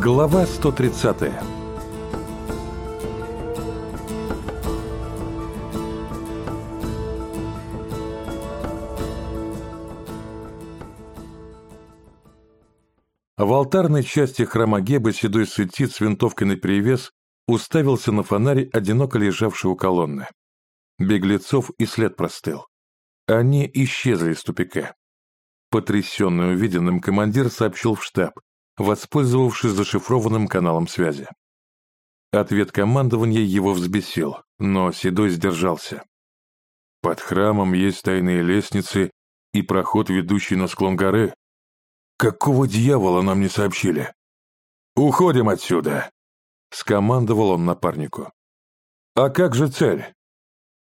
Глава 130 В алтарной части храма Геба седой светит с винтовкой наперевес уставился на фонарь, одиноко лежавший у колонны. Беглецов и след простыл. Они исчезли из тупика. Потрясенный увиденным, командир сообщил в штаб, воспользовавшись зашифрованным каналом связи. Ответ командования его взбесил, но Седой сдержался. Под храмом есть тайные лестницы и проход, ведущий на склон горы. Какого дьявола нам не сообщили? Уходим отсюда! Скомандовал он напарнику. А как же цель?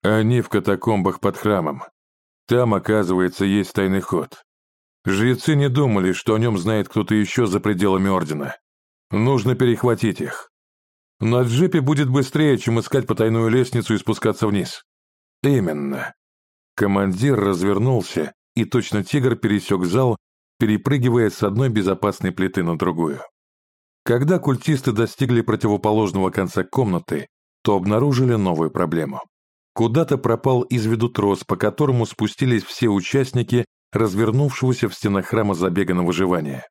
Они в катакомбах под храмом. Там, оказывается, есть тайный ход. Жрецы не думали, что о нем знает кто-то еще за пределами Ордена. Нужно перехватить их. На джипе будет быстрее, чем искать потайную лестницу и спускаться вниз. Именно. Командир развернулся, и точно тигр пересек зал, перепрыгивая с одной безопасной плиты на другую. Когда культисты достигли противоположного конца комнаты, то обнаружили новую проблему. Куда-то пропал из виду трос, по которому спустились все участники развернувшегося в стенах храма забега на выживание.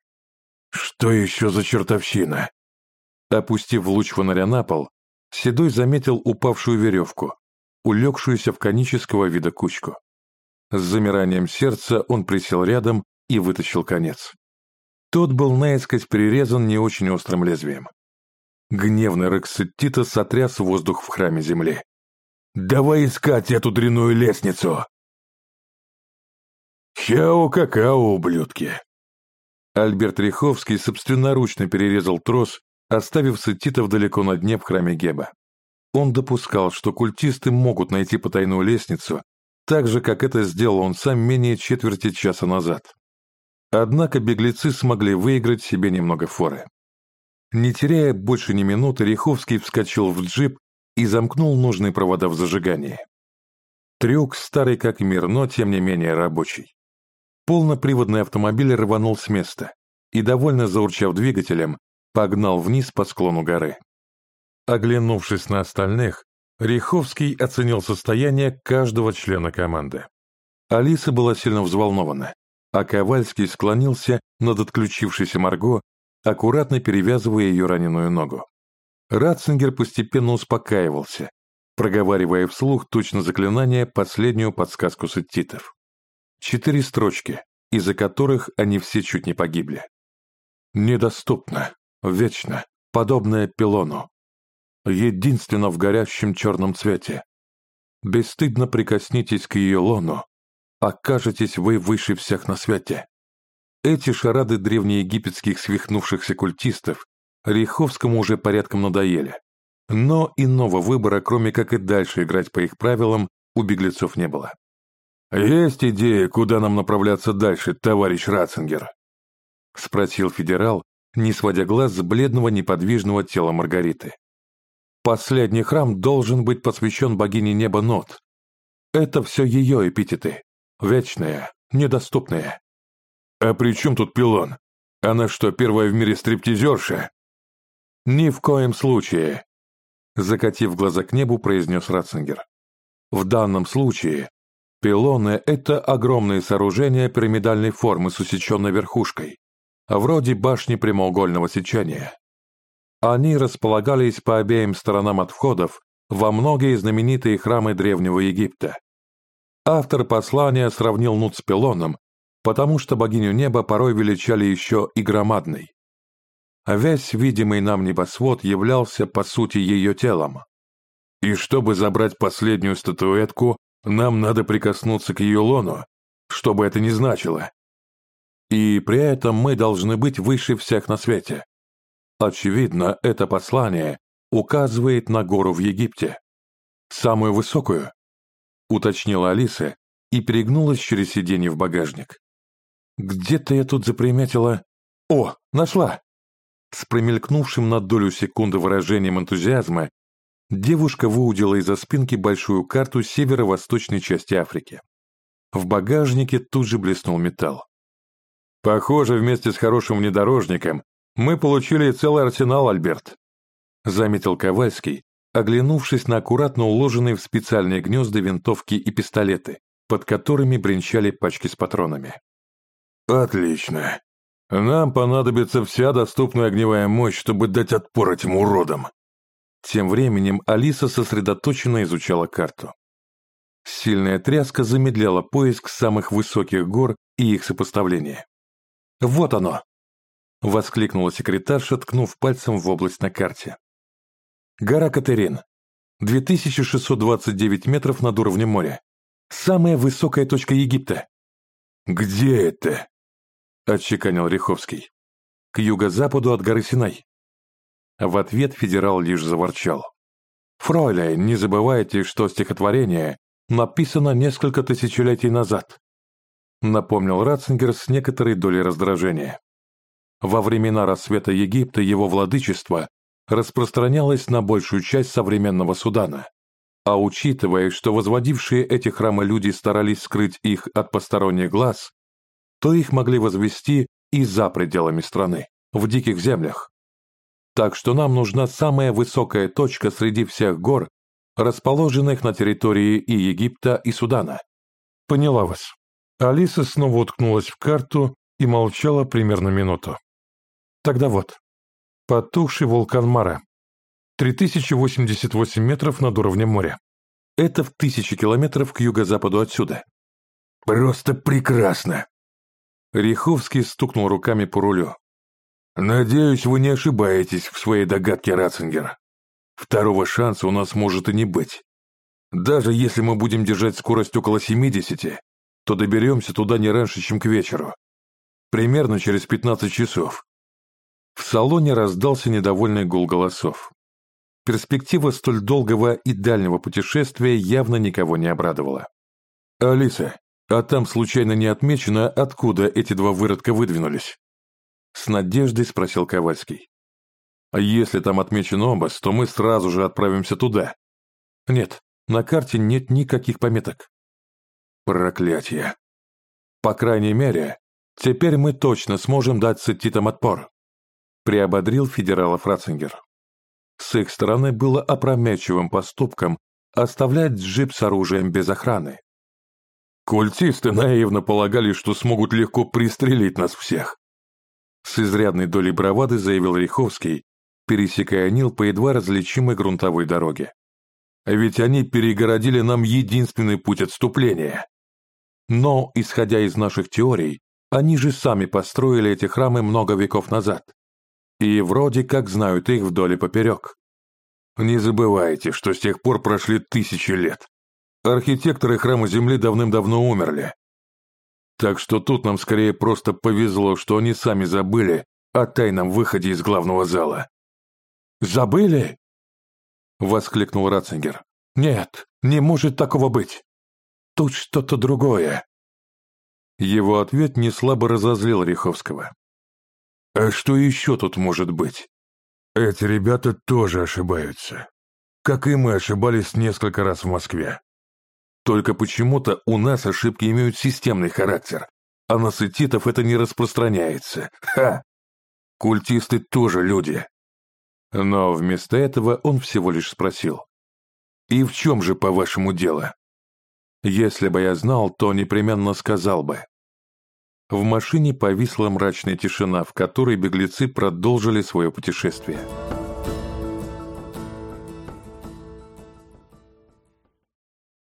«Что еще за чертовщина?» Опустив луч фонаря на пол, Седой заметил упавшую веревку, улегшуюся в конического вида кучку. С замиранием сердца он присел рядом и вытащил конец. Тот был наискось перерезан не очень острым лезвием. Гневный рык Сеттита сотряс воздух в храме земли. «Давай искать эту дряную лестницу!» «Чао-какао, ублюдки!» Альберт Риховский собственноручно перерезал трос, оставив сетитов далеко на дне в храме Геба. Он допускал, что культисты могут найти потайную лестницу, так же, как это сделал он сам менее четверти часа назад. Однако беглецы смогли выиграть себе немного форы. Не теряя больше ни минуты, Риховский вскочил в джип и замкнул нужные провода в зажигании. Трюк старый как мир, но тем не менее рабочий. Полноприводный автомобиль рванул с места и, довольно заурчав двигателем, погнал вниз по склону горы. Оглянувшись на остальных, Риховский оценил состояние каждого члена команды. Алиса была сильно взволнована, а Ковальский склонился над отключившейся Марго, аккуратно перевязывая ее раненую ногу. Ратцингер постепенно успокаивался, проговаривая вслух точно заклинание последнюю подсказку сеттитов. Четыре строчки, из-за которых они все чуть не погибли. Недоступно, вечно, подобное пилону. Единственно в горящем черном цвете. Бесстыдно прикоснитесь к ее лону, окажетесь вы выше всех на свете. Эти шарады древнеегипетских свихнувшихся культистов Риховскому уже порядком надоели. Но иного выбора, кроме как и дальше играть по их правилам, у беглецов не было. «Есть идея, куда нам направляться дальше, товарищ Ратцингер?» — спросил федерал, не сводя глаз с бледного неподвижного тела Маргариты. «Последний храм должен быть посвящен богине неба Нот. Это все ее эпитеты. Вечная, недоступная». «А при чем тут пилон? Она что, первая в мире стриптизерша?» «Ни в коем случае», — закатив глаза к небу, произнес Ратцингер. «В данном случае Пилоны – это огромные сооружения пирамидальной формы с усеченной верхушкой, вроде башни прямоугольного сечения. Они располагались по обеим сторонам от входов во многие знаменитые храмы Древнего Египта. Автор послания сравнил Нут с пилоном, потому что богиню неба порой величали еще и громадной. Весь видимый нам небосвод являлся по сути ее телом. И чтобы забрать последнюю статуэтку, нам надо прикоснуться к ее лону, что бы это ни значило. И при этом мы должны быть выше всех на свете. Очевидно, это послание указывает на гору в Египте. Самую высокую, уточнила Алиса и перегнулась через сиденье в багажник. Где-то я тут заприметила... О, нашла! С промелькнувшим на долю секунды выражением энтузиазма девушка выудила из-за спинки большую карту северо-восточной части Африки. В багажнике тут же блеснул металл. Похоже, вместе с хорошим внедорожником Мы получили целый арсенал, Альберт», — заметил Ковальский, оглянувшись на аккуратно уложенные в специальные гнезда винтовки и пистолеты, под которыми бренчали пачки с патронами. «Отлично. Нам понадобится вся доступная огневая мощь, чтобы дать отпор этим уродам». Тем временем Алиса сосредоточенно изучала карту. Сильная тряска замедляла поиск самых высоких гор и их сопоставление. «Вот оно!» — воскликнула секретарша, ткнув пальцем в область на карте. Гора Катерин. 2629 метров над уровнем моря. Самая высокая точка Египта. «Где это?» – отчеканил Риховский. «К юго-западу от горы Синай». В ответ федерал лишь заворчал. «Фройляйн, не забывайте, что стихотворение написано несколько тысячелетий назад», напомнил Ратцингер с некоторой долей раздражения. Во времена рассвета Египта его владычество распространялась на большую часть современного Судана. А учитывая, что возводившие эти храмы люди старались скрыть их от посторонних глаз, то их могли возвести и за пределами страны, в диких землях. Так что нам нужна самая высокая точка среди всех гор, расположенных на территории и Египта, и Судана. Поняла вас. Алиса снова уткнулась в карту и молчала примерно минуту. Тогда вот, Потухший вулкан Мара. 3088 метров над уровнем моря. Это в тысячи километров к юго-западу отсюда. Просто прекрасно. Риховский стукнул руками по рулю. Надеюсь, вы не ошибаетесь в своей догадке, Ратцингер. Второго шанса у нас может и не быть. Даже если мы будем держать скорость около 70, то доберемся туда не раньше, чем к вечеру. Примерно через 15 часов. В салоне раздался недовольный гул голосов. Перспектива столь долгого и дальнего путешествия явно никого не обрадовала. «Алиса, а там случайно не отмечено, откуда эти два выродка выдвинулись?» С надеждой спросил Ковальский. «А если там отмечен обоз, то мы сразу же отправимся туда». «Нет, на карте нет никаких пометок». «Проклятие. По крайней мере, теперь мы точно сможем дать сетитам отпор» приободрил федералов Ратцингер. С их стороны было опрометчивым поступком оставлять джип с оружием без охраны. Культисты наивно полагали, что смогут легко пристрелить нас всех. С изрядной долей бравады заявил Риховский, пересекая Нил по едва различимой грунтовой дороге. Ведь они перегородили нам единственный путь отступления. Но, исходя из наших теорий, они же сами построили эти храмы много веков назад и вроде как знают их вдоль и поперек. Не забывайте, что с тех пор прошли тысячи лет. Архитекторы храма Земли давным-давно умерли. Так что тут нам скорее просто повезло, что они сами забыли о тайном выходе из главного зала. «Забыли?» — воскликнул Ратцингер. «Нет, не может такого быть. Тут что-то другое». Его ответ не слабо разозлил Риховского. А что еще тут может быть? Эти ребята тоже ошибаются. Как и мы ошибались несколько раз в Москве. Только почему-то у нас ошибки имеют системный характер, а на сетитов это не распространяется. Ха! Культисты тоже люди. Но вместо этого он всего лишь спросил. «И в чем же, по-вашему, дело?» Если бы я знал, то непременно сказал бы. В машине повисла мрачная тишина, в которой беглецы продолжили свое путешествие.